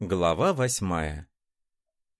Глава восьмая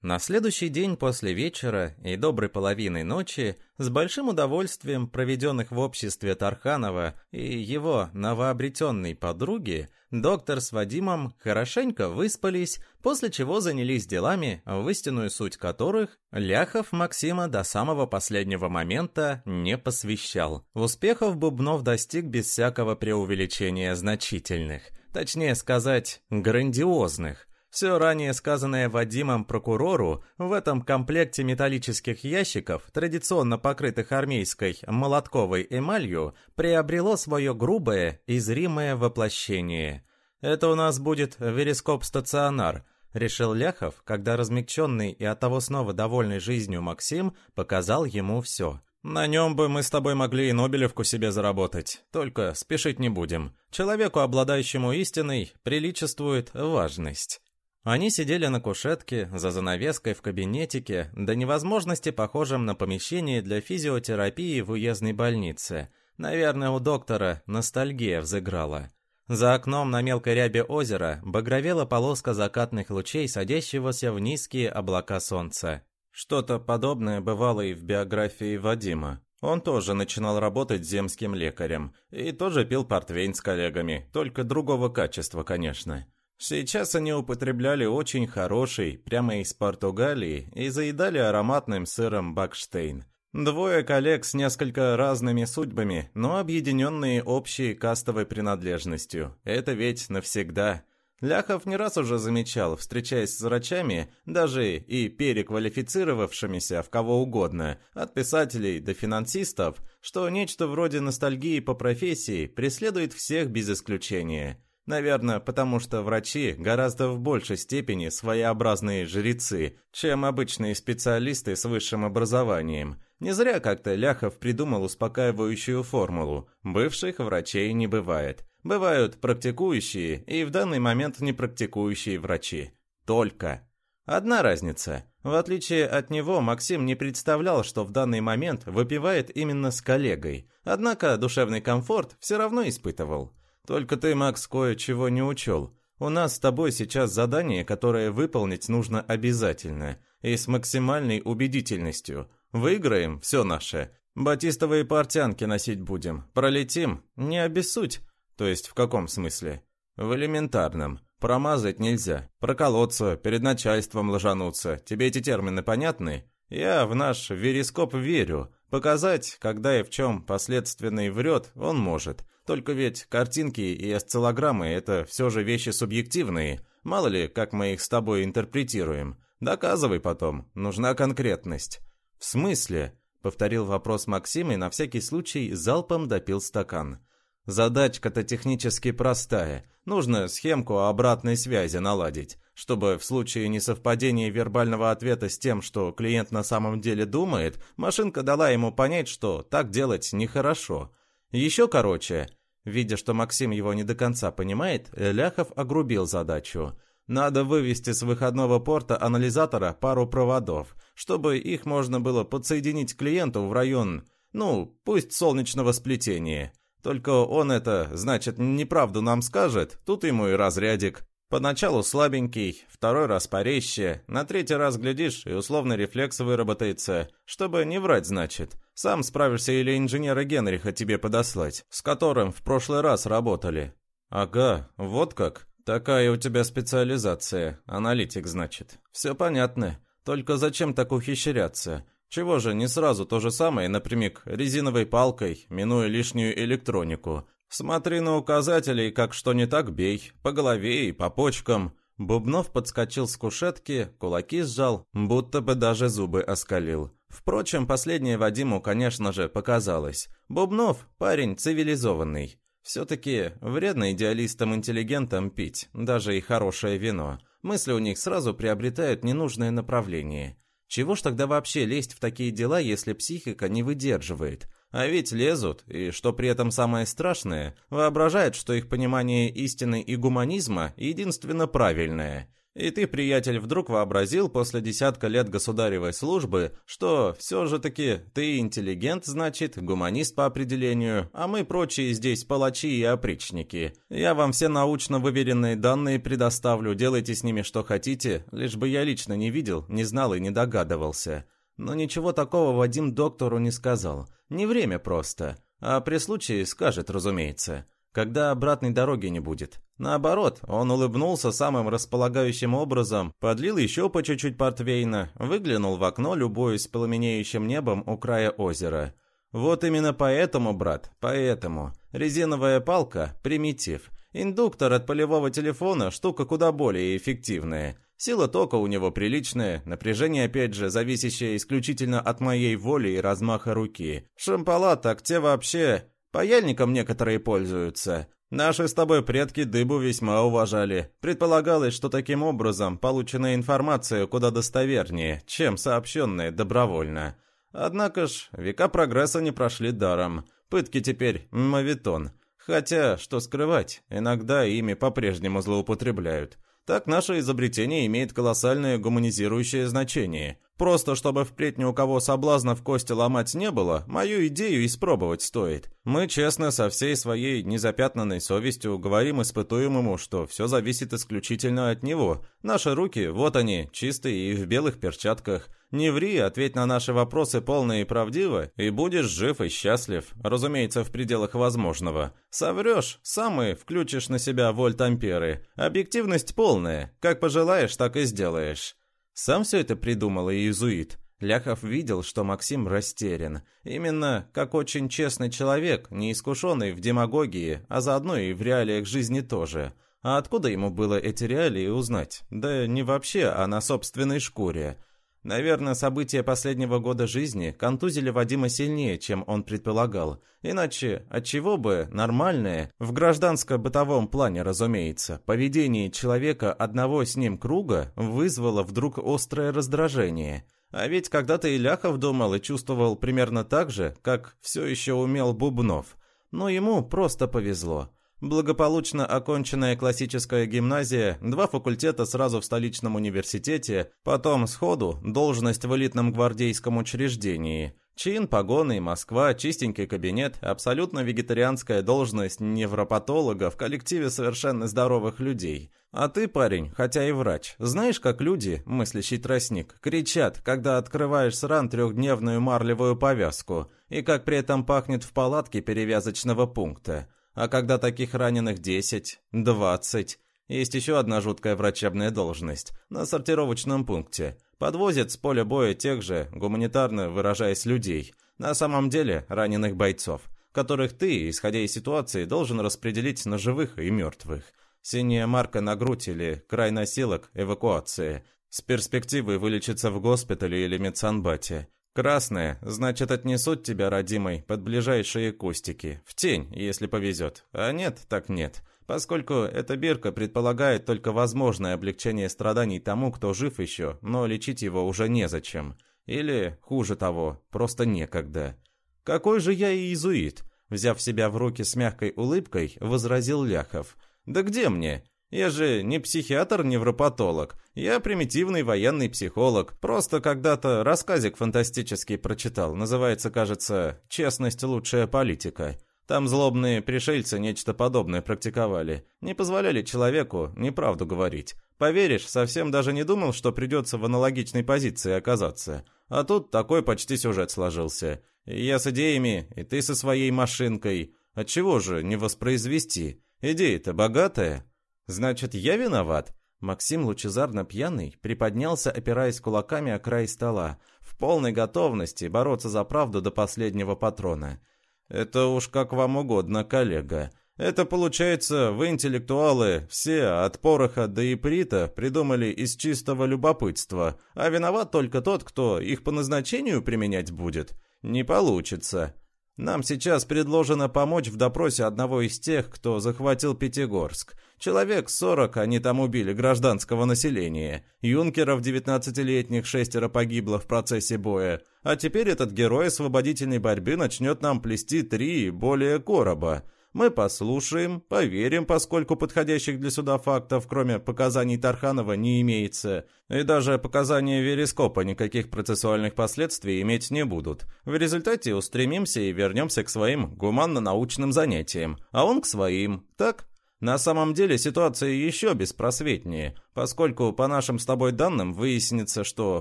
На следующий день после вечера и доброй половины ночи, с большим удовольствием проведенных в обществе Тарханова и его новообретенной подруги, доктор с Вадимом хорошенько выспались, после чего занялись делами, в истинную суть которых Ляхов Максима до самого последнего момента не посвящал. Успехов Бубнов достиг без всякого преувеличения значительных, точнее сказать, грандиозных – все ранее сказанное Вадимом прокурору в этом комплекте металлических ящиков, традиционно покрытых армейской молотковой эмалью, приобрело свое грубое и зримое воплощение. «Это у нас будет верескоп-стационар», — решил Ляхов, когда размягченный и оттого снова довольный жизнью Максим показал ему все. «На нем бы мы с тобой могли и Нобелевку себе заработать. Только спешить не будем. Человеку, обладающему истиной, приличествует важность». Они сидели на кушетке, за занавеской в кабинетике, до невозможности похожем на помещение для физиотерапии в уездной больнице. Наверное, у доктора ностальгия взыграла. За окном на мелкой рябе озера багровела полоска закатных лучей, садящегося в низкие облака солнца. Что-то подобное бывало и в биографии Вадима. Он тоже начинал работать земским лекарем и тоже пил портвейн с коллегами, только другого качества, конечно. Сейчас они употребляли очень хороший, прямо из Португалии, и заедали ароматным сыром Бакштейн. Двое коллег с несколько разными судьбами, но объединенные общей кастовой принадлежностью. Это ведь навсегда. Ляхов не раз уже замечал, встречаясь с врачами, даже и переквалифицировавшимися в кого угодно, от писателей до финансистов, что нечто вроде ностальгии по профессии преследует всех без исключения – Наверное, потому что врачи гораздо в большей степени своеобразные жрецы, чем обычные специалисты с высшим образованием. Не зря как-то Ляхов придумал успокаивающую формулу «бывших врачей не бывает». Бывают практикующие и в данный момент не практикующие врачи. Только. Одна разница. В отличие от него, Максим не представлял, что в данный момент выпивает именно с коллегой. Однако душевный комфорт все равно испытывал. Только ты, Макс, кое-чего не учел. У нас с тобой сейчас задание, которое выполнить нужно обязательно и с максимальной убедительностью. Выиграем – все наше. Батистовые портянки носить будем. Пролетим – не обессудь. То есть в каком смысле? В элементарном. Промазать нельзя. Проколоться, перед начальством ложануться. Тебе эти термины понятны? Я в наш верископ верю. Показать, когда и в чем последственный врет, он может. Только ведь картинки и осциллограммы – это все же вещи субъективные. Мало ли, как мы их с тобой интерпретируем. Доказывай потом, нужна конкретность. В смысле? Повторил вопрос Максим и на всякий случай залпом допил стакан. Задачка-то технически простая. Нужно схемку обратной связи наладить, чтобы в случае несовпадения вербального ответа с тем, что клиент на самом деле думает, машинка дала ему понять, что так делать нехорошо. Еще короче, видя, что Максим его не до конца понимает, Ляхов огрубил задачу. Надо вывести с выходного порта анализатора пару проводов, чтобы их можно было подсоединить клиенту в район, ну, пусть солнечного сплетения. Только он это, значит, неправду нам скажет, тут ему и разрядик. Поначалу слабенький, второй раз порезче, на третий раз глядишь, и условный рефлекс выработается. Чтобы не врать, значит. Сам справишься или инженера Генриха тебе подослать, с которым в прошлый раз работали. Ага, вот как. Такая у тебя специализация. Аналитик, значит. Все понятно. Только зачем так ухищряться? Чего же не сразу то же самое напрямик резиновой палкой, минуя лишнюю электронику? «Смотри на указатели как что не так бей, по голове и по почкам». Бубнов подскочил с кушетки, кулаки сжал, будто бы даже зубы оскалил. Впрочем, последнее Вадиму, конечно же, показалось. Бубнов – парень цивилизованный. Все-таки вредно идеалистам-интеллигентам пить, даже и хорошее вино. Мысли у них сразу приобретают ненужное направление. Чего ж тогда вообще лезть в такие дела, если психика не выдерживает? А ведь лезут, и что при этом самое страшное, воображают, что их понимание истины и гуманизма единственно правильное. И ты, приятель, вдруг вообразил после десятка лет государевой службы, что все же таки ты интеллигент, значит, гуманист по определению, а мы прочие здесь палачи и опричники. Я вам все научно выверенные данные предоставлю, делайте с ними что хотите, лишь бы я лично не видел, не знал и не догадывался. Но ничего такого Вадим доктору не сказал. Не время просто. А при случае скажет, разумеется когда обратной дороги не будет. Наоборот, он улыбнулся самым располагающим образом, подлил еще по чуть-чуть портвейна, выглянул в окно, любуясь пламенеющим небом у края озера. Вот именно поэтому, брат, поэтому. Резиновая палка – примитив. Индуктор от полевого телефона – штука куда более эффективная. Сила тока у него приличная, напряжение опять же зависящее исключительно от моей воли и размаха руки. Шампала так те вообще Паяльником некоторые пользуются. Наши с тобой предки дыбу весьма уважали. Предполагалось, что таким образом полученная информация куда достовернее, чем сообщенная добровольно. Однако ж, века прогресса не прошли даром. Пытки теперь мавитон. Хотя, что скрывать, иногда ими по-прежнему злоупотребляют. Так наше изобретение имеет колоссальное гуманизирующее значение. Просто чтобы впредь ни у кого соблазна в кости ломать не было, мою идею испробовать стоит. Мы честно со всей своей незапятнанной совестью говорим испытуемому, что все зависит исключительно от него. Наши руки, вот они, чистые и в белых перчатках. Не ври, ответь на наши вопросы полно и правдиво, и будешь жив и счастлив, разумеется, в пределах возможного. Соврешь, сам и включишь на себя вольт-амперы. Объективность полная, как пожелаешь, так и сделаешь. Сам все это придумал иезуит. Ляхов видел, что Максим растерян. Именно как очень честный человек, не искушенный в демагогии, а заодно и в реалиях жизни тоже. А откуда ему было эти реалии узнать? Да не вообще, а на собственной шкуре. Наверное, события последнего года жизни контузили Вадима сильнее, чем он предполагал. Иначе, отчего бы нормальное, в гражданско-бытовом плане, разумеется, поведение человека одного с ним круга вызвало вдруг острое раздражение. А ведь когда-то Иляхов думал и чувствовал примерно так же, как все еще умел Бубнов. Но ему просто повезло. Благополучно оконченная классическая гимназия, два факультета сразу в столичном университете, потом сходу должность в элитном гвардейском учреждении. Чин, погоны, Москва, чистенький кабинет, абсолютно вегетарианская должность невропатолога в коллективе совершенно здоровых людей. А ты, парень, хотя и врач, знаешь, как люди, мыслящий тростник, кричат, когда открываешь сран трехдневную марлевую повязку, и как при этом пахнет в палатке перевязочного пункта. А когда таких раненых 10, 20... Есть еще одна жуткая врачебная должность на сортировочном пункте. Подвозят с поля боя тех же, гуманитарно выражаясь, людей. На самом деле раненых бойцов, которых ты, исходя из ситуации, должен распределить на живых и мертвых. Синяя марка на грудь или край носилок – эвакуация. С перспективой вылечиться в госпитале или медсанбате. Красная, значит, отнесут тебя, родимой, под ближайшие кустики. В тень, если повезет. А нет, так нет. Поскольку эта бирка предполагает только возможное облегчение страданий тому, кто жив еще, но лечить его уже незачем. Или, хуже того, просто некогда. «Какой же я иезуит?» Взяв себя в руки с мягкой улыбкой, возразил Ляхов. «Да где мне? Я же не психиатр-невропатолог. Я примитивный военный психолог. Просто когда-то рассказик фантастический прочитал. Называется, кажется, «Честность – лучшая политика». Там злобные пришельцы нечто подобное практиковали. Не позволяли человеку неправду говорить. Поверишь, совсем даже не думал, что придется в аналогичной позиции оказаться. А тут такой почти сюжет сложился. И я с идеями, и ты со своей машинкой. Отчего же не воспроизвести? Идея-то богатая. «Значит, я виноват?» Максим, лучезарно пьяный, приподнялся, опираясь кулаками о край стола, в полной готовности бороться за правду до последнего патрона. «Это уж как вам угодно, коллега. Это, получается, вы, интеллектуалы, все, от пороха до иприта, придумали из чистого любопытства, а виноват только тот, кто их по назначению применять будет? Не получится. Нам сейчас предложено помочь в допросе одного из тех, кто захватил Пятигорск. Человек сорок они там убили гражданского населения. Юнкеров 19-летних шестеро погибло в процессе боя. А теперь этот герой освободительной борьбы начнет нам плести три более короба. Мы послушаем, поверим, поскольку подходящих для суда фактов, кроме показаний Тарханова, не имеется. И даже показания Верескопа никаких процессуальных последствий иметь не будут. В результате устремимся и вернемся к своим гуманно-научным занятиям, а он к своим, так? На самом деле ситуация еще беспросветнее, поскольку по нашим с тобой данным выяснится, что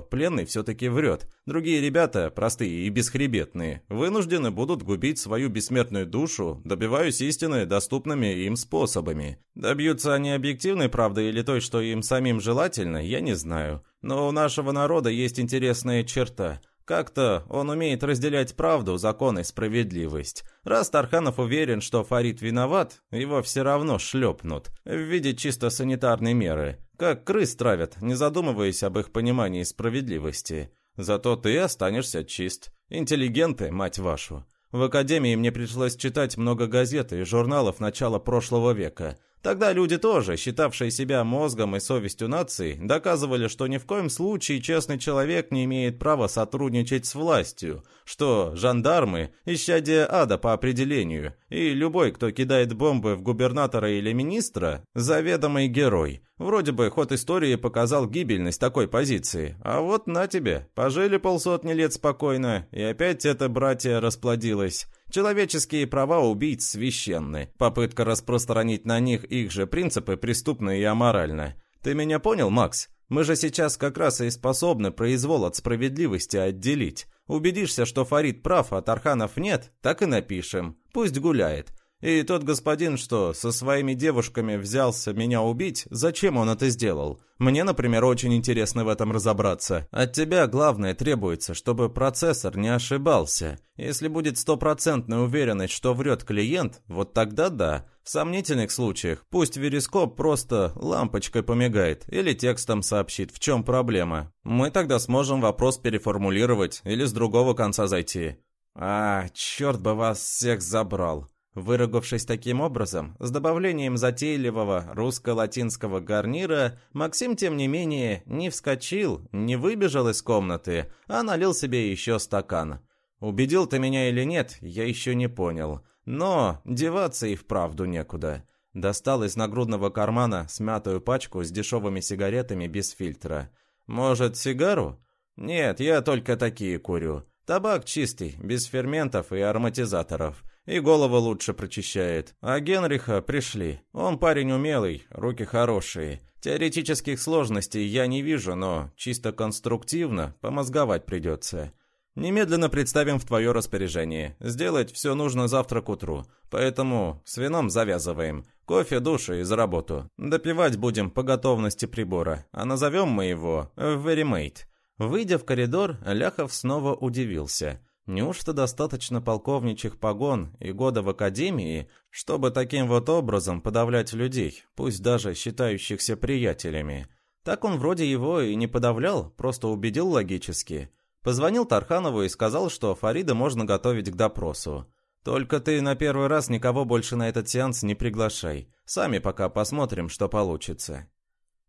пленный все-таки врет. Другие ребята, простые и бесхребетные, вынуждены будут губить свою бессмертную душу, добиваясь истины доступными им способами. Добьются они объективной правды или той, что им самим желательно, я не знаю. Но у нашего народа есть интересная черта – как-то он умеет разделять правду, закон и справедливость. Раз Тарханов уверен, что Фарид виноват, его все равно шлепнут. В виде чисто санитарной меры. Как крыс травят, не задумываясь об их понимании справедливости. Зато ты останешься чист. Интеллигенты, мать вашу. В академии мне пришлось читать много газет и журналов начала прошлого века. Тогда люди тоже, считавшие себя мозгом и совестью нации, доказывали, что ни в коем случае честный человек не имеет права сотрудничать с властью, что жандармы – исчадие ада по определению, и любой, кто кидает бомбы в губернатора или министра – заведомый герой. Вроде бы ход истории показал гибельность такой позиции, а вот на тебе, пожили полсотни лет спокойно, и опять это братья расплодилось. Человеческие права убийц священны. Попытка распространить на них их же принципы преступна и аморальна. Ты меня понял, Макс? Мы же сейчас как раз и способны произвол от справедливости отделить. Убедишься, что Фарид прав, а Тарханов нет, так и напишем. Пусть гуляет. И тот господин, что со своими девушками взялся меня убить, зачем он это сделал? Мне, например, очень интересно в этом разобраться. От тебя главное требуется, чтобы процессор не ошибался. Если будет стопроцентная уверенность, что врет клиент, вот тогда да. В сомнительных случаях пусть верископ просто лампочкой помигает или текстом сообщит, в чем проблема. Мы тогда сможем вопрос переформулировать или с другого конца зайти. А, черт бы вас всех забрал. Выругавшись таким образом, с добавлением затейливого русско-латинского гарнира, Максим, тем не менее, не вскочил, не выбежал из комнаты, а налил себе еще стакан. Убедил ты меня или нет, я еще не понял. Но деваться и вправду некуда. Достал из нагрудного кармана смятую пачку с дешевыми сигаретами без фильтра. Может, сигару? Нет, я только такие курю. Табак чистый, без ферментов и ароматизаторов. И голову лучше прочищает. А Генриха пришли. Он парень умелый, руки хорошие. Теоретических сложностей я не вижу, но чисто конструктивно помозговать придется. Немедленно представим в твое распоряжение. Сделать все нужно завтра к утру. Поэтому с вином завязываем. Кофе, душ и за работу. Допивать будем по готовности прибора. А назовем мы его Verimate. Выйдя в коридор, Ляхов снова удивился. Неужто достаточно полковничьих погон и года в академии, чтобы таким вот образом подавлять людей, пусть даже считающихся приятелями? Так он вроде его и не подавлял, просто убедил логически. Позвонил Тарханову и сказал, что Фарида можно готовить к допросу. «Только ты на первый раз никого больше на этот сеанс не приглашай. Сами пока посмотрим, что получится».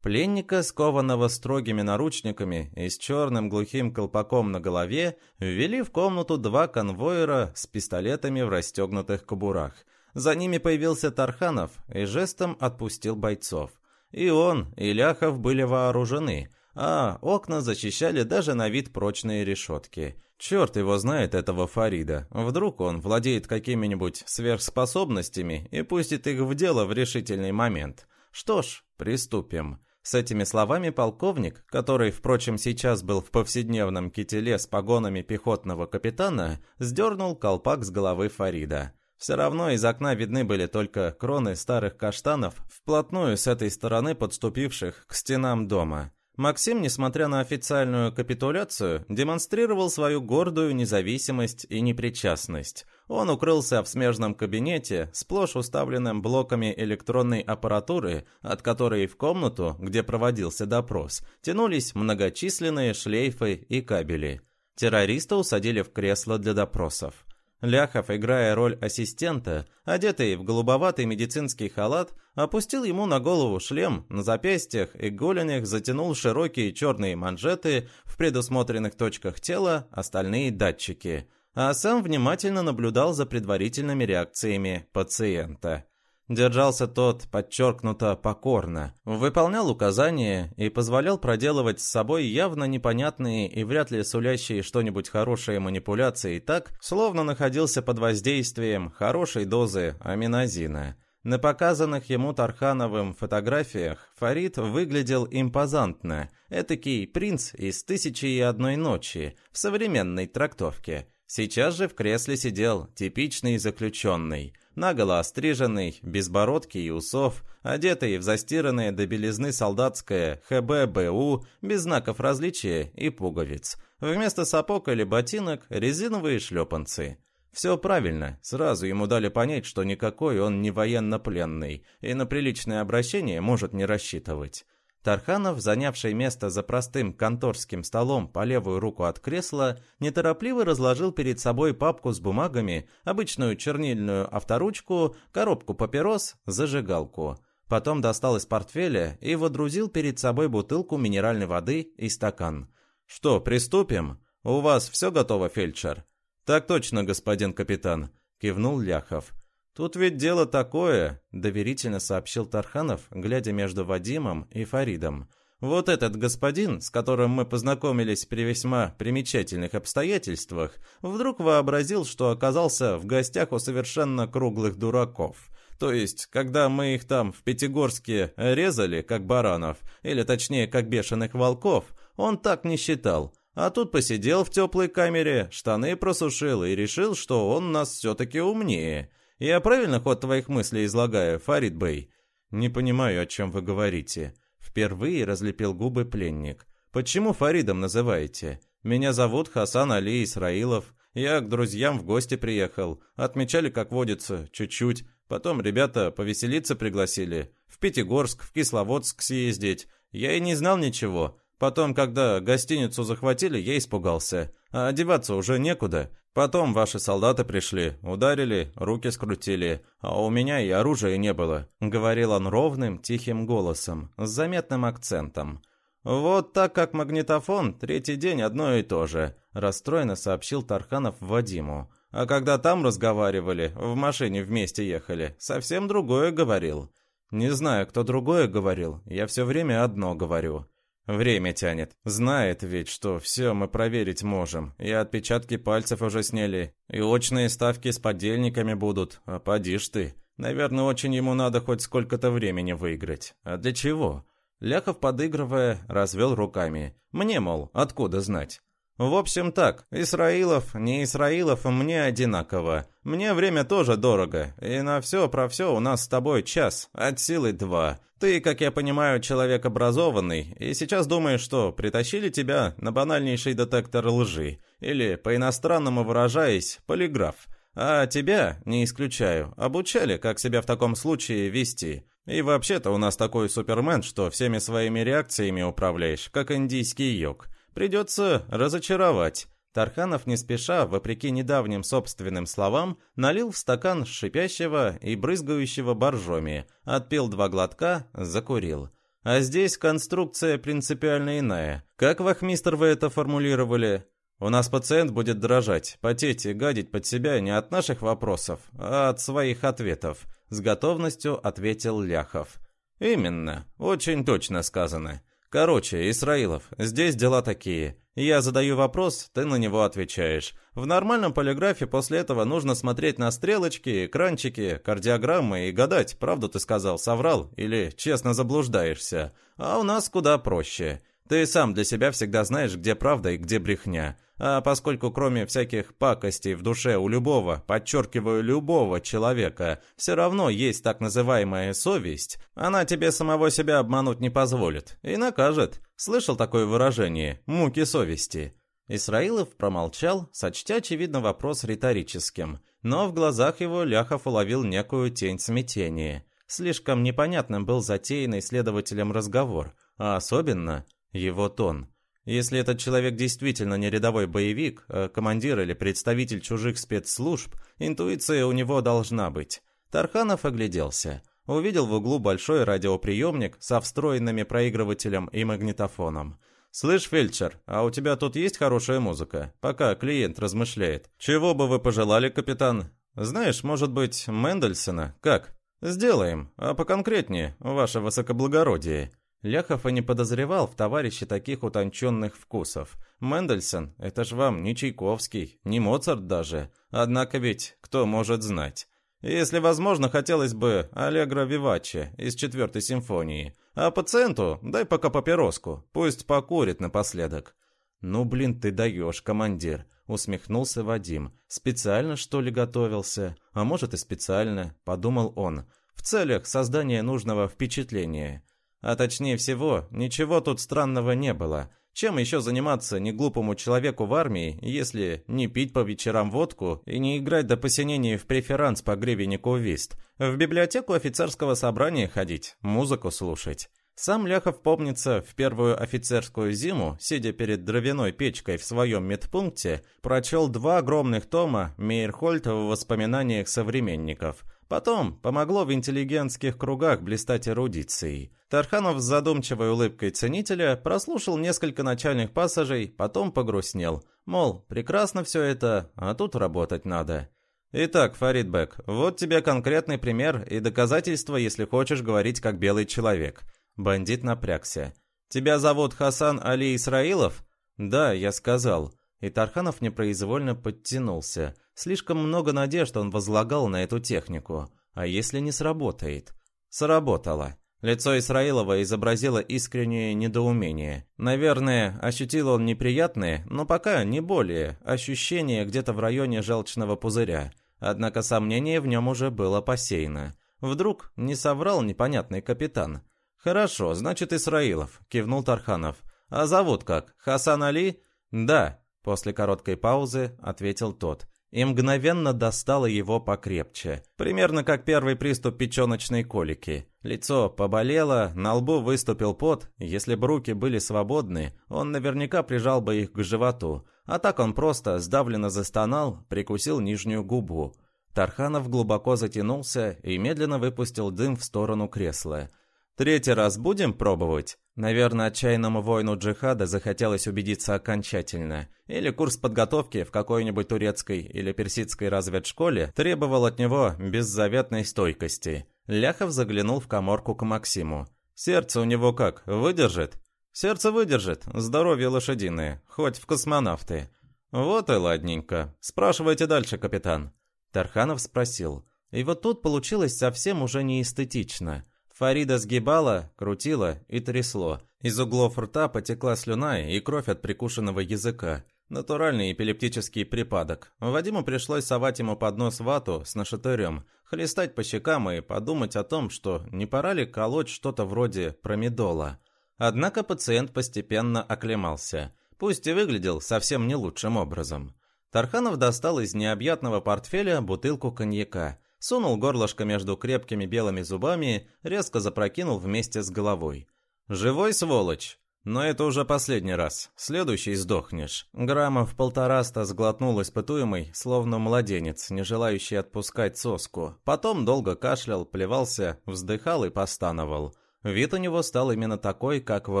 Пленника, скованного строгими наручниками и с черным глухим колпаком на голове, ввели в комнату два конвоира с пистолетами в расстегнутых кобурах. За ними появился Тарханов и жестом отпустил бойцов. И он, и Ляхов были вооружены, а окна защищали даже на вид прочные решетки. Черт его знает, этого Фарида. Вдруг он владеет какими-нибудь сверхспособностями и пустит их в дело в решительный момент. Что ж, приступим. С этими словами полковник, который, впрочем, сейчас был в повседневном кителе с погонами пехотного капитана, сдернул колпак с головы Фарида. Все равно из окна видны были только кроны старых каштанов, вплотную с этой стороны подступивших к стенам дома. Максим, несмотря на официальную капитуляцию, демонстрировал свою гордую независимость и непричастность. Он укрылся в смежном кабинете, сплошь уставленным блоками электронной аппаратуры, от которой в комнату, где проводился допрос, тянулись многочисленные шлейфы и кабели. Террориста усадили в кресло для допросов. Ляхов, играя роль ассистента, одетый в голубоватый медицинский халат, опустил ему на голову шлем, на запястьях и голенях затянул широкие черные манжеты, в предусмотренных точках тела остальные датчики. а сам внимательно наблюдал за предварительными реакциями пациента. Держался тот подчеркнуто покорно, выполнял указания и позволял проделывать с собой явно непонятные и вряд ли сулящие что-нибудь хорошие манипуляции так, словно находился под воздействием хорошей дозы аминозина. На показанных ему Тархановым фотографиях Фарид выглядел импозантно, этакий принц из «Тысячи и одной ночи» в современной трактовке. Сейчас же в кресле сидел типичный заключенный – наголо остриженный, без бородки и усов, одетый в застиранное до белизны солдатское ХББУ, без знаков различия и пуговиц. Вместо сапог или ботинок – резиновые шлепанцы. Все правильно, сразу ему дали понять, что никакой он не военнопленный, и на приличное обращение может не рассчитывать. Тарханов, занявший место за простым конторским столом по левую руку от кресла, неторопливо разложил перед собой папку с бумагами, обычную чернильную авторучку, коробку папирос, зажигалку. Потом достал из портфеля и водрузил перед собой бутылку минеральной воды и стакан. «Что, приступим? У вас все готово, фельдшер?» «Так точно, господин капитан», — кивнул Ляхов. «Тут ведь дело такое», — доверительно сообщил Тарханов, глядя между Вадимом и Фаридом. «Вот этот господин, с которым мы познакомились при весьма примечательных обстоятельствах, вдруг вообразил, что оказался в гостях у совершенно круглых дураков. То есть, когда мы их там в Пятигорске резали, как баранов, или точнее, как бешеных волков, он так не считал». А тут посидел в теплой камере, штаны просушил и решил, что он нас все-таки умнее. Я правильно ход твоих мыслей излагаю, Фарид Бey? Не понимаю, о чем вы говорите. Впервые разлепил губы пленник. Почему Фаридом называете? Меня зовут Хасан Али Исраилов. Я к друзьям в гости приехал. Отмечали, как водится, чуть-чуть. Потом ребята повеселиться пригласили. В Пятигорск, в Кисловодск съездить. Я и не знал ничего. Потом, когда гостиницу захватили, я испугался. А одеваться уже некуда. Потом ваши солдаты пришли, ударили, руки скрутили, а у меня и оружия не было», — говорил он ровным, тихим голосом, с заметным акцентом. «Вот так как магнитофон, третий день одно и то же», — расстроенно сообщил Тарханов Вадиму. «А когда там разговаривали, в машине вместе ехали, совсем другое говорил». «Не знаю, кто другое говорил, я все время одно говорю. Время тянет. Знает ведь, что все мы проверить можем. И отпечатки пальцев уже сняли. И очные ставки с подельниками будут. А поди ж ты. Наверное, очень ему надо хоть сколько-то времени выиграть. А для чего? Ляхов, подыгрывая, развел руками. Мне, мол, откуда знать? В общем так, Исраилов, не Исраилов, мне одинаково. Мне время тоже дорого, и на все про все у нас с тобой час, от силы два. Ты, как я понимаю, человек образованный, и сейчас думаешь, что притащили тебя на банальнейший детектор лжи, или, по-иностранному выражаясь, полиграф. А тебя, не исключаю, обучали, как себя в таком случае вести. И вообще-то у нас такой супермен, что всеми своими реакциями управляешь, как индийский йог. Придется разочаровать. Тарханов не спеша, вопреки недавним собственным словам, налил в стакан шипящего и брызгающего боржоми, отпил два глотка, закурил. А здесь конструкция принципиально иная. Как, вахмистр, вы это формулировали? У нас пациент будет дрожать, потеть и гадить под себя не от наших вопросов, а от своих ответов. С готовностью ответил Ляхов. Именно, очень точно сказано. Короче, Исраилов, здесь дела такие. Я задаю вопрос, ты на него отвечаешь. В нормальном полиграфе после этого нужно смотреть на стрелочки, экранчики, кардиограммы и гадать, правду ты сказал, соврал или честно заблуждаешься. А у нас куда проще. Ты сам для себя всегда знаешь, где правда и где брехня. А поскольку кроме всяких пакостей в душе у любого, подчеркиваю, любого человека, все равно есть так называемая совесть, она тебе самого себя обмануть не позволит и накажет. Слышал такое выражение «муки совести»? Исраилов промолчал, сочтя, очевидно, вопрос риторическим, но в глазах его Ляхов уловил некую тень смятения. Слишком непонятным был затеянный следователем разговор, а особенно его тон. Если этот человек действительно не рядовой боевик, а командир или представитель чужих спецслужб, интуиция у него должна быть. Тарханов огляделся. Увидел в углу большой радиоприемник со встроенными проигрывателем и магнитофоном. «Слышь, фельдшер, а у тебя тут есть хорошая музыка? Пока клиент размышляет. Чего бы вы пожелали, капитан? Знаешь, может быть, Мендельсона? Как?» «Сделаем, а поконкретнее, ваше высокоблагородие». Ляхов и не подозревал в товарище таких утонченных вкусов. Мендельсон – это ж вам не Чайковский, не Моцарт даже. Однако ведь кто может знать? Если возможно, хотелось бы Аллегро Виваче из четвертой симфонии. А пациенту дай пока папироску, пусть покурит напоследок. «Ну, блин, ты даешь, командир», — усмехнулся Вадим. «Специально, что ли, готовился? А может, и специально», — подумал он, «в целях создания нужного впечатления». А точнее всего, ничего тут странного не было. Чем еще заниматься неглупому человеку в армии, если не пить по вечерам водку и не играть до посинения в преферанс по гривеннику вист, в библиотеку офицерского собрания ходить, музыку слушать? Сам Ляхов, помнится, в первую офицерскую зиму, сидя перед дровяной печкой в своем медпункте, прочел два огромных тома Мейерхольта в воспоминаниях современников. Потом помогло в интеллигентских кругах блистать эрудицией. Тарханов с задумчивой улыбкой ценителя прослушал несколько начальных пассажей, потом погрустнел. Мол, прекрасно все это, а тут работать надо. Итак, Фаридбек, вот тебе конкретный пример и доказательство, если хочешь говорить как белый человек. Бандит напрягся. Тебя зовут Хасан Али Исраилов? Да, я сказал. И Тарханов непроизвольно подтянулся. Слишком много надежд он возлагал на эту технику. А если не сработает? Сработало. Лицо Исраилова изобразило искреннее недоумение. Наверное, ощутил он неприятное, но пока не более, ощущение где-то в районе желчного пузыря. Однако сомнение в нем уже было посеяно. Вдруг не соврал непонятный капитан. «Хорошо, значит, Исраилов», — кивнул Тарханов. «А зовут как? Хасан Али?» «Да», — после короткой паузы ответил тот и мгновенно достала его покрепче. Примерно как первый приступ печеночной колики. Лицо поболело, на лбу выступил пот. Если бы руки были свободны, он наверняка прижал бы их к животу. А так он просто сдавленно застонал, прикусил нижнюю губу. Тарханов глубоко затянулся и медленно выпустил дым в сторону кресла. «Третий раз будем пробовать?» Наверное, отчаянному воину джихада захотелось убедиться окончательно. Или курс подготовки в какой-нибудь турецкой или персидской разведшколе требовал от него беззаветной стойкости. Ляхов заглянул в коморку к Максиму. «Сердце у него как, выдержит?» «Сердце выдержит, здоровье лошадиное, хоть в космонавты». «Вот и ладненько. Спрашивайте дальше, капитан». Тарханов спросил. И вот тут получилось совсем уже неэстетично. Фарида сгибала, крутила и трясло. Из углов рта потекла слюна и кровь от прикушенного языка. Натуральный эпилептический припадок. Вадиму пришлось совать ему под нос вату с нашатырем, хлестать по щекам и подумать о том, что не пора ли колоть что-то вроде промедола. Однако пациент постепенно оклемался. Пусть и выглядел совсем не лучшим образом. Тарханов достал из необъятного портфеля бутылку коньяка – сунул горлышко между крепкими белыми зубами, резко запрокинул вместе с головой. «Живой, сволочь!» «Но это уже последний раз. Следующий сдохнешь». Граммов полтораста сглотнул испытуемый, словно младенец, не желающий отпускать соску. Потом долго кашлял, плевался, вздыхал и постановал. Вид у него стал именно такой, как в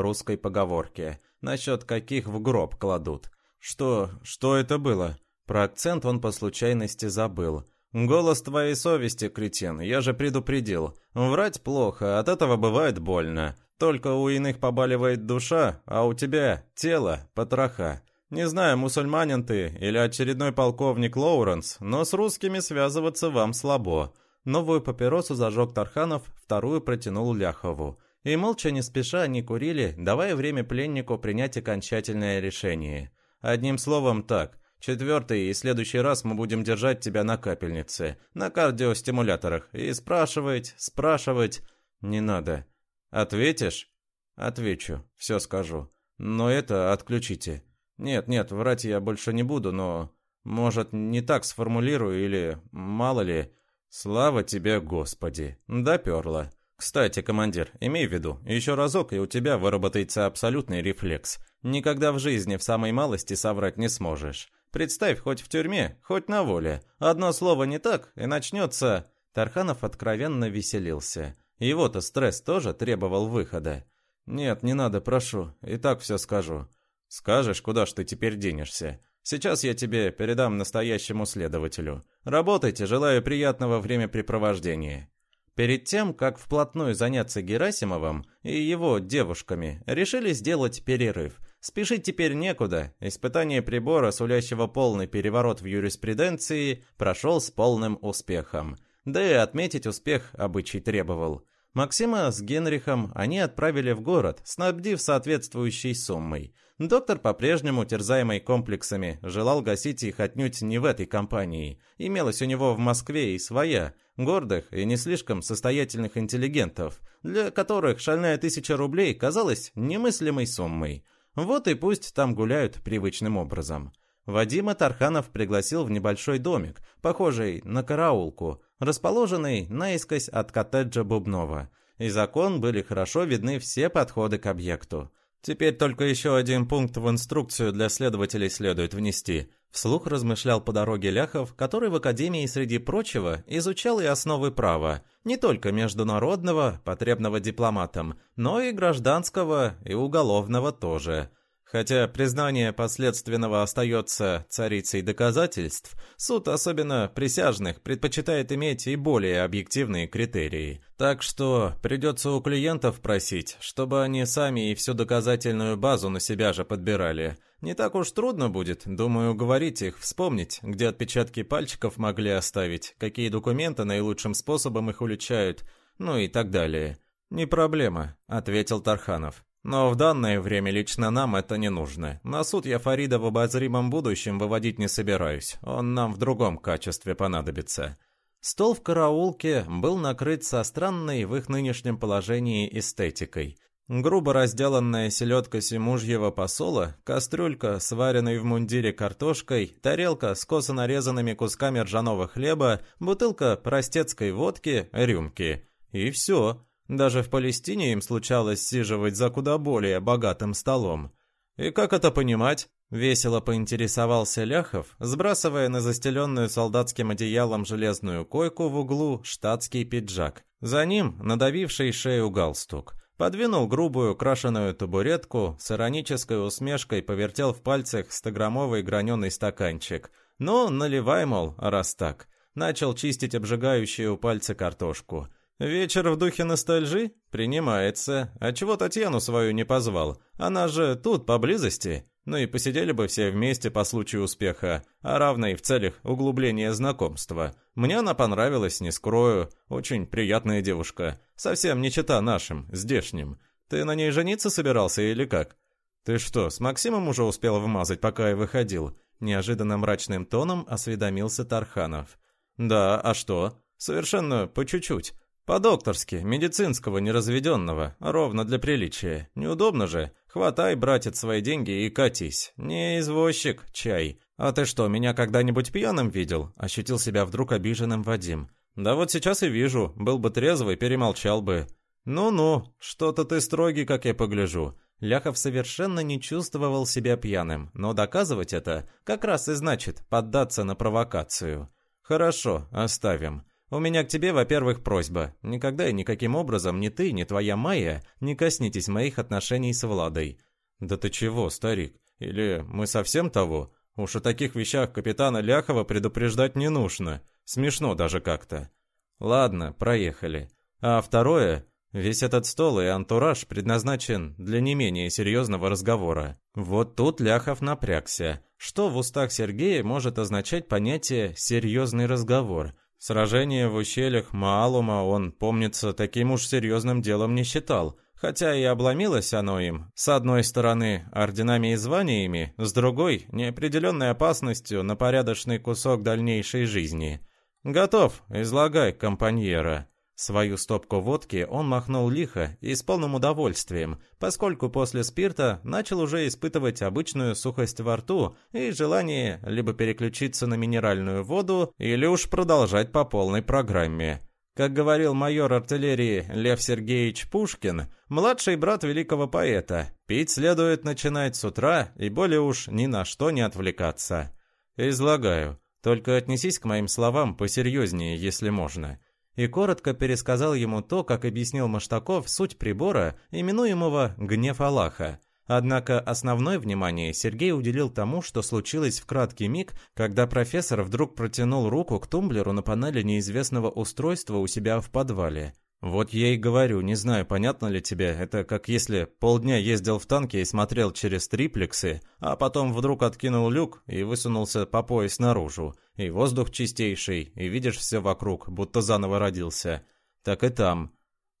русской поговорке, насчет каких в гроб кладут. «Что... что это было?» Про акцент он по случайности забыл. «Голос твоей совести, кретин, я же предупредил. Врать плохо, от этого бывает больно. Только у иных побаливает душа, а у тебя тело, потроха. Не знаю, мусульманин ты или очередной полковник Лоуренс, но с русскими связываться вам слабо». Новую папиросу зажег Тарханов, вторую протянул Ляхову. И молча не спеша они курили, давая время пленнику принять окончательное решение. Одним словом так, Четвертый, и следующий раз мы будем держать тебя на капельнице, на кардиостимуляторах, и спрашивать, спрашивать... Не надо. Ответишь? Отвечу, все скажу. Но это отключите. Нет, нет, врать я больше не буду, но... Может, не так сформулирую или... Мало ли... Слава тебе, Господи. Доперло. Кстати, командир, имей в виду, еще разок, и у тебя выработается абсолютный рефлекс. Никогда в жизни в самой малости соврать не сможешь. Представь, хоть в тюрьме, хоть на воле. Одно слово не так, и начнется...» Тарханов откровенно веселился. Его-то стресс тоже требовал выхода. «Нет, не надо, прошу. И так все скажу». «Скажешь, куда ж ты теперь денешься? Сейчас я тебе передам настоящему следователю. Работайте, желаю приятного времяпрепровождения». Перед тем, как вплотную заняться Герасимовым и его девушками, решили сделать перерыв. Спешить теперь некуда. Испытание прибора, сулящего полный переворот в юриспруденции, прошел с полным успехом. Да и отметить успех обычай требовал. Максима с Генрихом они отправили в город, снабдив соответствующей суммой. Доктор, по-прежнему терзаемый комплексами, желал гасить их отнюдь не в этой компании. Имелась у него в Москве и своя, гордых и не слишком состоятельных интеллигентов, для которых шальная тысяча рублей казалась немыслимой суммой. Вот и пусть там гуляют привычным образом. Вадима Тарханов пригласил в небольшой домик, похожий на караулку, расположенный наискось от коттеджа Бубнова. Из окон были хорошо видны все подходы к объекту. Теперь только еще один пункт в инструкцию для следователей следует внести. Вслух размышлял по дороге Ляхов, который в академии, среди прочего, изучал и основы права, не только международного, потребного дипломатам, но и гражданского и уголовного тоже – Хотя признание последственного остается царицей доказательств, суд, особенно присяжных, предпочитает иметь и более объективные критерии. Так что придется у клиентов просить, чтобы они сами и всю доказательную базу на себя же подбирали. Не так уж трудно будет, думаю, говорить их, вспомнить, где отпечатки пальчиков могли оставить, какие документы наилучшим способом их уличают, ну и так далее. «Не проблема», — ответил Тарханов. Но в данное время лично нам это не нужно. На суд я Фарида в обозримом будущем выводить не собираюсь. Он нам в другом качестве понадобится. Стол в караулке был накрыт со странной в их нынешнем положении эстетикой. Грубо разделанная селедка семужьего посола, кастрюлька, сваренной в мундире картошкой, тарелка с косо нарезанными кусками ржаного хлеба, бутылка простецкой водки, рюмки. И все. Даже в Палестине им случалось сиживать за куда более богатым столом. И как это понимать? Весело поинтересовался Ляхов, сбрасывая на застеленную солдатским одеялом железную койку в углу штатский пиджак. За ним надавивший шею галстук. Подвинул грубую крашеную табуретку, с иронической усмешкой повертел в пальцах стограммовый граненый стаканчик. «Ну, наливай, мол, раз так». Начал чистить обжигающую пальцы картошку. «Вечер в духе ностальжи? Принимается. А чего Татьяну свою не позвал? Она же тут, поблизости. Ну и посидели бы все вместе по случаю успеха, а равно и в целях углубления знакомства. Мне она понравилась, не скрою. Очень приятная девушка. Совсем не чита нашим, здешним. Ты на ней жениться собирался или как? Ты что, с Максимом уже успел вмазать, пока я выходил?» Неожиданно мрачным тоном осведомился Тарханов. «Да, а что? Совершенно по чуть-чуть. По-докторски, медицинского, неразведенного, ровно для приличия. Неудобно же. Хватай, братец, свои деньги и катись. Не извозчик, чай. А ты что, меня когда-нибудь пьяным видел? Ощутил себя вдруг обиженным Вадим. Да вот сейчас и вижу. Был бы трезвый, перемолчал бы. Ну-ну, что-то ты строгий, как я погляжу. Ляхов совершенно не чувствовал себя пьяным, но доказывать это как раз и значит поддаться на провокацию. Хорошо, оставим. У меня к тебе, во-первых, просьба. Никогда и никаким образом ни ты, ни твоя Майя не коснитесь моих отношений с Владой. Да ты чего, старик? Или мы совсем того? Уж о таких вещах капитана Ляхова предупреждать не нужно. Смешно даже как-то. Ладно, проехали. А второе, весь этот стол и антураж предназначен для не менее серьезного разговора. Вот тут Ляхов напрягся. Что в устах Сергея может означать понятие «серьезный разговор»? Сражение в ущельях Маалума он, помнится, таким уж серьезным делом не считал, хотя и обломилось оно им, с одной стороны, орденами и званиями, с другой, неопределенной опасностью на порядочный кусок дальнейшей жизни. «Готов, излагай, компаньера», Свою стопку водки он махнул лихо и с полным удовольствием, поскольку после спирта начал уже испытывать обычную сухость во рту и желание либо переключиться на минеральную воду, или уж продолжать по полной программе. Как говорил майор артиллерии Лев Сергеевич Пушкин, младший брат великого поэта, пить следует начинать с утра и более уж ни на что не отвлекаться. Излагаю. Только отнесись к моим словам посерьезнее, если можно. И коротко пересказал ему то, как объяснил Маштаков суть прибора, именуемого «гнев Аллаха». Однако основное внимание Сергей уделил тому, что случилось в краткий миг, когда профессор вдруг протянул руку к тумблеру на панели неизвестного устройства у себя в подвале. Вот я и говорю, не знаю, понятно ли тебе, это как если полдня ездил в танке и смотрел через триплексы, а потом вдруг откинул люк и высунулся по пояс наружу, и воздух чистейший, и видишь все вокруг, будто заново родился. Так и там.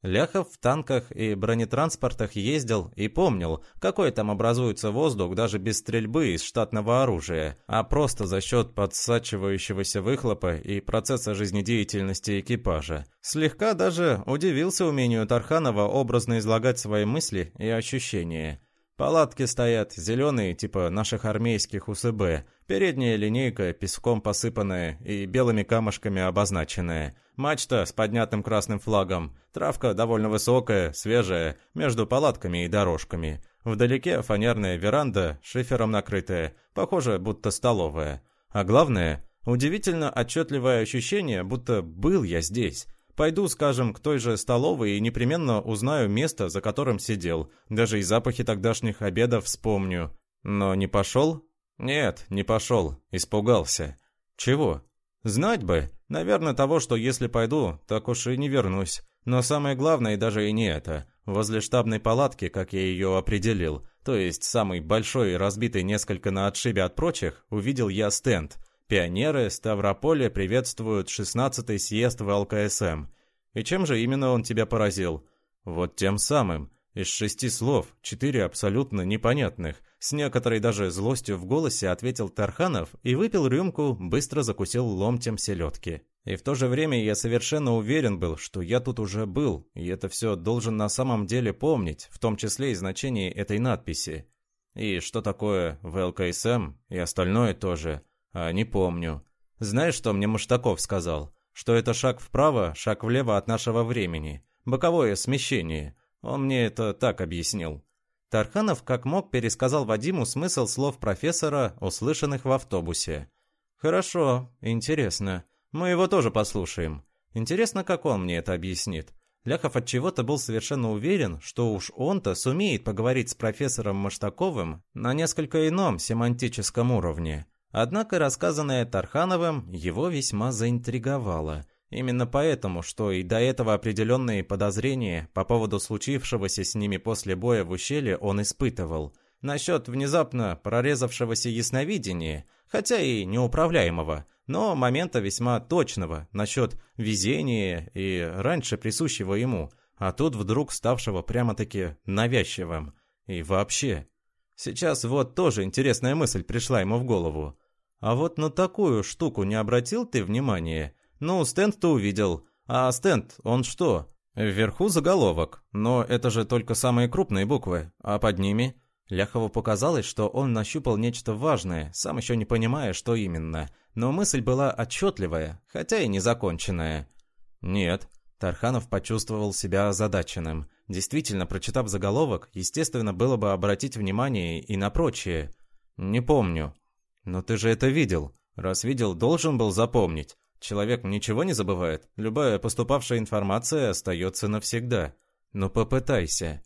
Ляхов в танках и бронетранспортах ездил и помнил, какой там образуется воздух даже без стрельбы из штатного оружия, а просто за счет подсачивающегося выхлопа и процесса жизнедеятельности экипажа. Слегка даже удивился умению Тарханова образно излагать свои мысли и ощущения. Палатки стоят, зеленые, типа наших армейских УСБ, передняя линейка, песком посыпанная и белыми камушками обозначенная, мачта с поднятым красным флагом, травка довольно высокая, свежая, между палатками и дорожками. Вдалеке фанерная веранда, шифером накрытая, похоже, будто столовая. А главное, удивительно отчетливое ощущение, будто был я здесь, Пойду, скажем, к той же столовой и непременно узнаю место, за которым сидел. Даже и запахи тогдашних обедов вспомню. Но не пошел? Нет, не пошел. Испугался. Чего? Знать бы. Наверное, того, что если пойду, так уж и не вернусь. Но самое главное даже и не это. Возле штабной палатки, как я ее определил, то есть самый большой разбитый несколько на отшибе от прочих, увидел я стенд – Пионеры Ставрополя приветствуют 16-й съезд в ЛКСМ. И чем же именно он тебя поразил? Вот тем самым. Из шести слов, четыре абсолютно непонятных. С некоторой даже злостью в голосе ответил Тарханов и выпил рюмку, быстро закусил ломтем селедки. И в то же время я совершенно уверен был, что я тут уже был, и это все должен на самом деле помнить, в том числе и значение этой надписи. И что такое ВЛКСМ, и остальное тоже – а, не помню. Знаешь, что мне Маштаков сказал? Что это шаг вправо, шаг влево от нашего времени. Боковое смещение. Он мне это так объяснил. Тарханов как мог пересказал Вадиму смысл слов профессора, услышанных в автобусе. «Хорошо, интересно. Мы его тоже послушаем. Интересно, как он мне это объяснит». Ляхов от чего-то был совершенно уверен, что уж он-то сумеет поговорить с профессором Маштаковым на несколько ином семантическом уровне. Однако рассказанное Тархановым его весьма заинтриговало. Именно поэтому, что и до этого определенные подозрения по поводу случившегося с ними после боя в ущелье он испытывал. Насчет внезапно прорезавшегося ясновидения, хотя и неуправляемого, но момента весьма точного, насчет везения и раньше присущего ему, а тут вдруг ставшего прямо-таки навязчивым. И вообще. Сейчас вот тоже интересная мысль пришла ему в голову. А вот на такую штуку не обратил ты внимания? Ну, стенд ты увидел. А стенд, он что? Вверху заголовок, но это же только самые крупные буквы, а под ними... Ляхову показалось, что он нащупал нечто важное, сам еще не понимая, что именно. Но мысль была отчетливая, хотя и незаконченная. Нет, Тарханов почувствовал себя озадаченным. Действительно, прочитав заголовок, естественно было бы обратить внимание и на прочее. «Не помню», «Но ты же это видел. Раз видел, должен был запомнить. Человек ничего не забывает. Любая поступавшая информация остается навсегда. Но попытайся».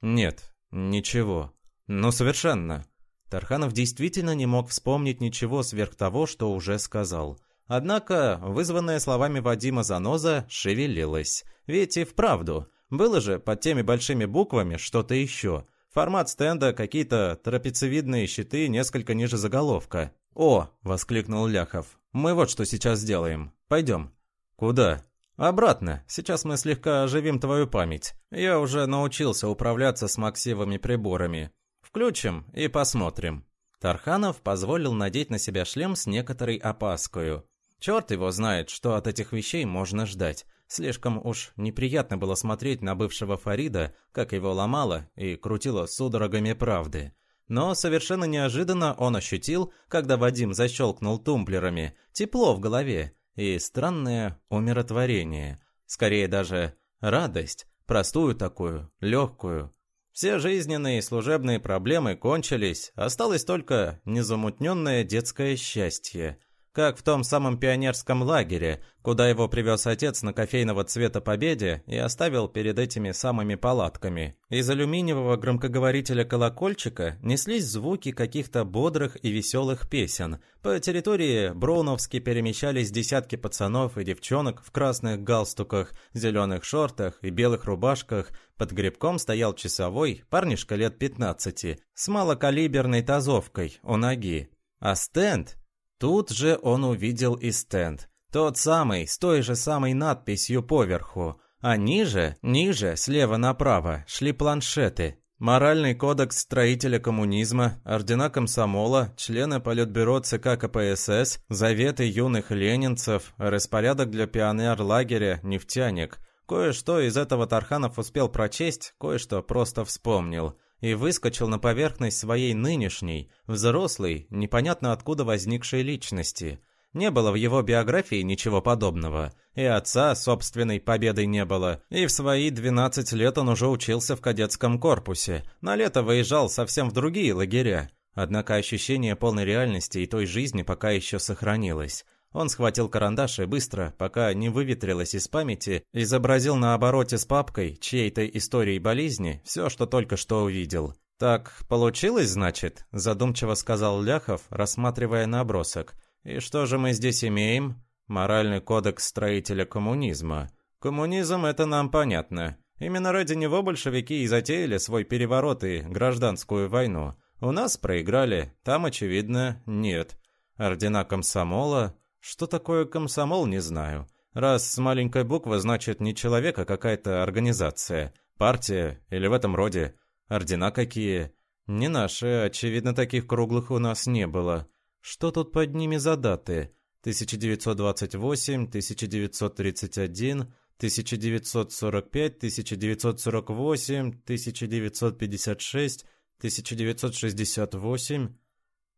«Нет, ничего. Ну, совершенно». Тарханов действительно не мог вспомнить ничего сверх того, что уже сказал. Однако, вызванная словами Вадима заноза, шевелилась. Ведь и вправду, было же под теми большими буквами что-то еще – Формат стенда, какие-то трапециевидные щиты несколько ниже заголовка. «О!» – воскликнул Ляхов. «Мы вот что сейчас сделаем. Пойдем». «Куда?» «Обратно. Сейчас мы слегка оживим твою память. Я уже научился управляться с максивыми приборами. Включим и посмотрим». Тарханов позволил надеть на себя шлем с некоторой опаской. Черт его знает, что от этих вещей можно ждать. Слишком уж неприятно было смотреть на бывшего Фарида, как его ломало и крутило судорогами правды. Но совершенно неожиданно он ощутил, когда Вадим защелкнул тумблерами, тепло в голове и странное умиротворение. Скорее даже радость, простую такую, легкую. Все жизненные и служебные проблемы кончились, осталось только незамутненное детское счастье – как в том самом пионерском лагере, куда его привез отец на кофейного цвета Победе и оставил перед этими самыми палатками. Из алюминиевого громкоговорителя колокольчика неслись звуки каких-то бодрых и веселых песен. По территории Броуновски перемещались десятки пацанов и девчонок в красных галстуках, зеленых шортах и белых рубашках. Под грибком стоял часовой, парнишка лет 15, с малокалиберной тазовкой у ноги. А стенд Тут же он увидел и стенд. Тот самый, с той же самой надписью поверху. А ниже, ниже, слева направо, шли планшеты. Моральный кодекс строителя коммунизма, ордена комсомола, члены Политбюро ЦК КПСС, заветы юных ленинцев, распорядок для пионер-лагеря «Нефтяник». Кое-что из этого Тарханов успел прочесть, кое-что просто вспомнил и выскочил на поверхность своей нынешней, взрослой, непонятно откуда возникшей личности. Не было в его биографии ничего подобного. И отца собственной победой не было. И в свои 12 лет он уже учился в кадетском корпусе. На лето выезжал совсем в другие лагеря. Однако ощущение полной реальности и той жизни пока еще сохранилось. Он схватил карандаш и быстро, пока не выветрилось из памяти, изобразил на обороте с папкой чьей-то истории болезни все, что только что увидел. «Так получилось, значит?» – задумчиво сказал Ляхов, рассматривая набросок. «И что же мы здесь имеем?» «Моральный кодекс строителя коммунизма». «Коммунизм – это нам понятно. Именно ради него большевики и затеяли свой переворот и гражданскую войну. У нас проиграли, там, очевидно, нет. Ордена комсомола, что такое комсомол, не знаю. Раз с маленькой буквы, значит не человек, а какая-то организация. Партия или в этом роде. Ордена какие. Не наши, очевидно, таких круглых у нас не было. Что тут под ними за даты? 1928, 1931, 1945, 1948, 1956, 1968.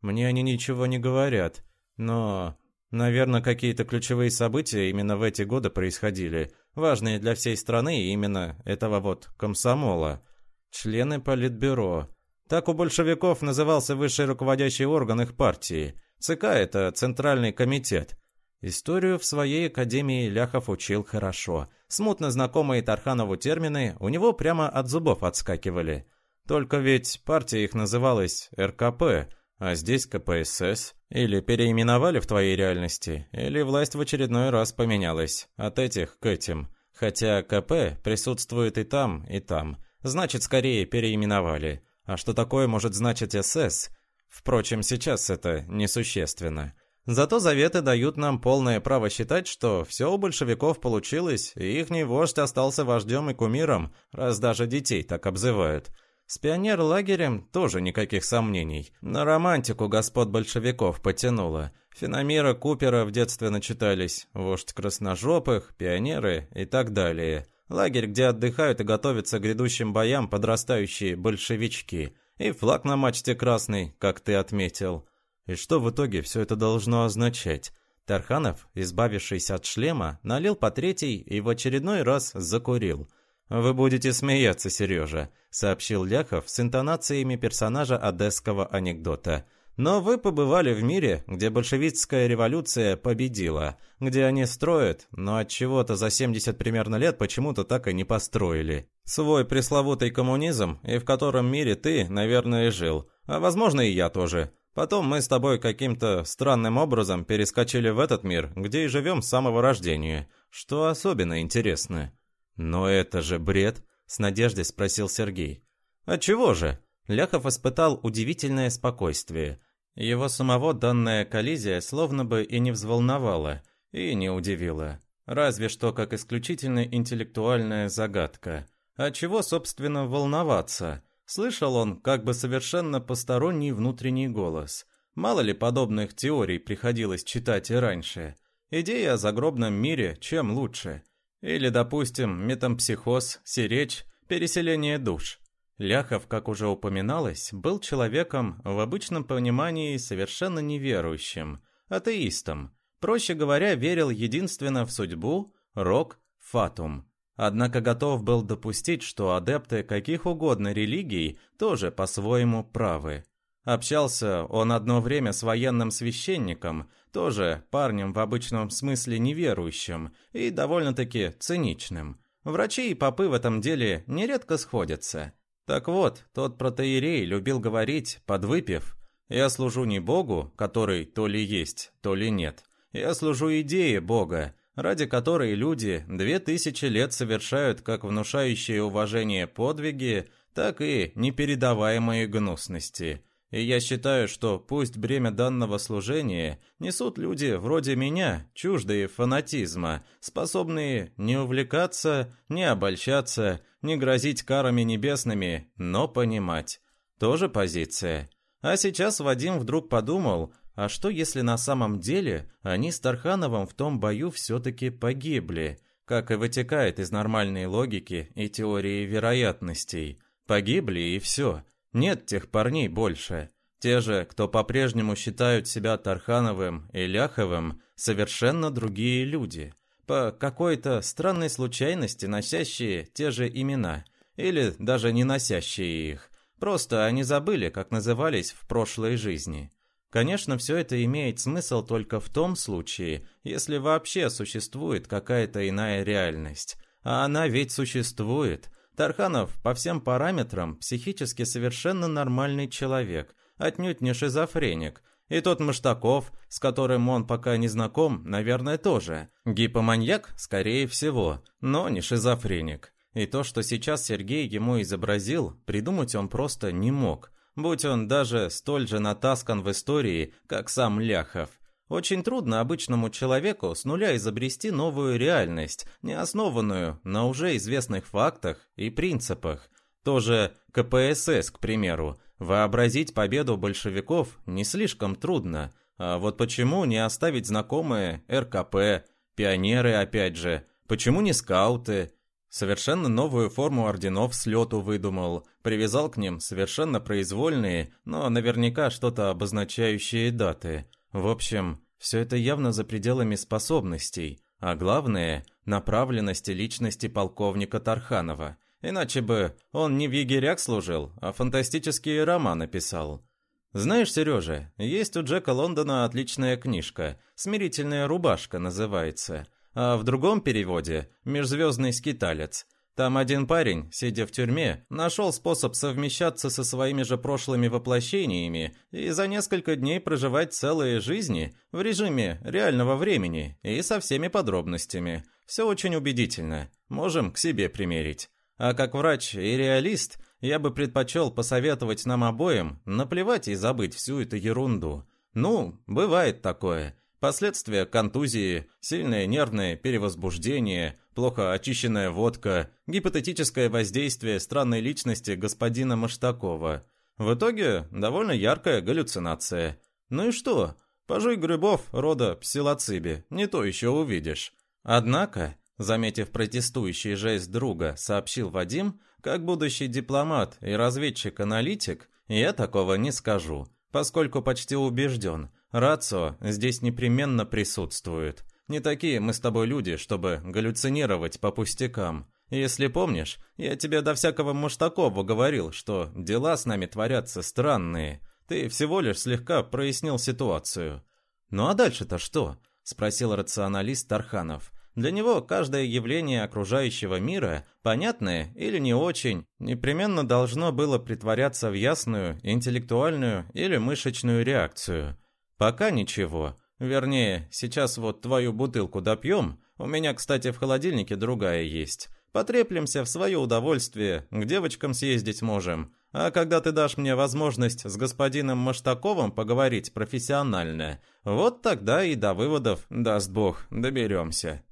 Мне они ничего не говорят. Но Наверное, какие-то ключевые события именно в эти годы происходили, важные для всей страны именно этого вот комсомола. Члены политбюро. Так у большевиков назывался высший руководящий орган их партии. ЦК – это Центральный комитет. Историю в своей академии Ляхов учил хорошо. Смутно знакомые Тарханову термины у него прямо от зубов отскакивали. Только ведь партия их называлась РКП – а здесь КПСС. Или переименовали в твоей реальности, или власть в очередной раз поменялась. От этих к этим. Хотя КП присутствует и там, и там. Значит, скорее переименовали. А что такое может значить СС? Впрочем, сейчас это несущественно. Зато заветы дают нам полное право считать, что все у большевиков получилось, и ихний вождь остался вождем и кумиром, раз даже детей так обзывают. С пионер-лагерем тоже никаких сомнений. На романтику господ большевиков потянуло. Феномира Купера в детстве начитались, вождь красножопых, пионеры и так далее. Лагерь, где отдыхают и готовятся к грядущим боям подрастающие большевички. И флаг на мачте красный, как ты отметил. И что в итоге все это должно означать? Тарханов, избавившись от шлема, налил по третий и в очередной раз закурил – «Вы будете смеяться, Сережа», — сообщил Ляхов с интонациями персонажа одесского анекдота. «Но вы побывали в мире, где большевистская революция победила, где они строят, но от чего-то за 70 примерно лет почему-то так и не построили. Свой пресловутый коммунизм, и в котором мире ты, наверное, жил, а возможно и я тоже». Потом мы с тобой каким-то странным образом перескочили в этот мир, где и живем с самого рождения. Что особенно интересно. «Но это же бред!» – с надеждой спросил Сергей. «А чего же?» Ляхов испытал удивительное спокойствие. Его самого данная коллизия словно бы и не взволновала, и не удивила. Разве что как исключительно интеллектуальная загадка. А чего, собственно, волноваться? Слышал он как бы совершенно посторонний внутренний голос. Мало ли подобных теорий приходилось читать и раньше. Идея о загробном мире чем лучше – или, допустим, метампсихоз, сиречь, переселение душ. Ляхов, как уже упоминалось, был человеком в обычном понимании совершенно неверующим, атеистом. Проще говоря, верил единственно в судьбу, рок, фатум. Однако готов был допустить, что адепты каких угодно религий тоже по-своему правы. Общался он одно время с военным священником, тоже парнем в обычном смысле неверующим и довольно-таки циничным. Врачи и попы в этом деле нередко сходятся. Так вот, тот протеерей любил говорить, подвыпив, «Я служу не Богу, который то ли есть, то ли нет. Я служу идее Бога, ради которой люди две тысячи лет совершают как внушающие уважение подвиги, так и непередаваемые гнусности. И я считаю, что пусть бремя данного служения несут люди вроде меня, чуждые фанатизма, способные не увлекаться, не обольщаться, не грозить карами небесными, но понимать. Тоже позиция. А сейчас Вадим вдруг подумал, а что если на самом деле они с Тархановым в том бою все-таки погибли, как и вытекает из нормальной логики и теории вероятностей. Погибли и все. Нет тех парней больше. Те же, кто по-прежнему считают себя Тархановым и Ляховым, совершенно другие люди. По какой-то странной случайности носящие те же имена. Или даже не носящие их. Просто они забыли, как назывались в прошлой жизни. Конечно, все это имеет смысл только в том случае, если вообще существует какая-то иная реальность. А она ведь существует – Тарханов по всем параметрам психически совершенно нормальный человек, отнюдь не шизофреник. И тот Маштаков, с которым он пока не знаком, наверное, тоже. Гипоманьяк, скорее всего, но не шизофреник. И то, что сейчас Сергей ему изобразил, придумать он просто не мог. Будь он даже столь же натаскан в истории, как сам Ляхов. Очень трудно обычному человеку с нуля изобрести новую реальность, не основанную на уже известных фактах и принципах. Тоже КПСС, к примеру. Вообразить победу большевиков не слишком трудно. А вот почему не оставить знакомые РКП, пионеры опять же, почему не скауты? Совершенно новую форму орденов с лету выдумал, привязал к ним совершенно произвольные, но наверняка что-то обозначающие даты – в общем, все это явно за пределами способностей, а главное – направленности личности полковника Тарханова. Иначе бы он не в егерях служил, а фантастические романы писал. Знаешь, Сережа, есть у Джека Лондона отличная книжка «Смирительная рубашка» называется, а в другом переводе «Межзвездный скиталец». Там один парень, сидя в тюрьме, нашел способ совмещаться со своими же прошлыми воплощениями и за несколько дней проживать целые жизни в режиме реального времени и со всеми подробностями. Все очень убедительно. Можем к себе примерить. А как врач и реалист, я бы предпочел посоветовать нам обоим наплевать и забыть всю эту ерунду. Ну, бывает такое. Последствия контузии, сильное нервное перевозбуждение, плохо очищенная водка, гипотетическое воздействие странной личности господина Маштакова. В итоге довольно яркая галлюцинация. Ну и что? Пожуй грибов рода псилоциби, не то еще увидишь. Однако, заметив протестующий жест друга, сообщил Вадим, как будущий дипломат и разведчик-аналитик, я такого не скажу, поскольку почти убежден – Рацио здесь непременно присутствует. Не такие мы с тобой люди, чтобы галлюцинировать по пустякам. Если помнишь, я тебе до всякого Муштакова говорил, что дела с нами творятся странные. Ты всего лишь слегка прояснил ситуацию. Ну а дальше-то что? Спросил рационалист Тарханов. Для него каждое явление окружающего мира, понятное или не очень, непременно должно было притворяться в ясную, интеллектуальную или мышечную реакцию. Пока ничего. Вернее, сейчас вот твою бутылку допьем. У меня, кстати, в холодильнике другая есть. Потреплемся в свое удовольствие, к девочкам съездить можем. А когда ты дашь мне возможность с господином Маштаковым поговорить профессионально, вот тогда и до выводов, даст бог, доберемся.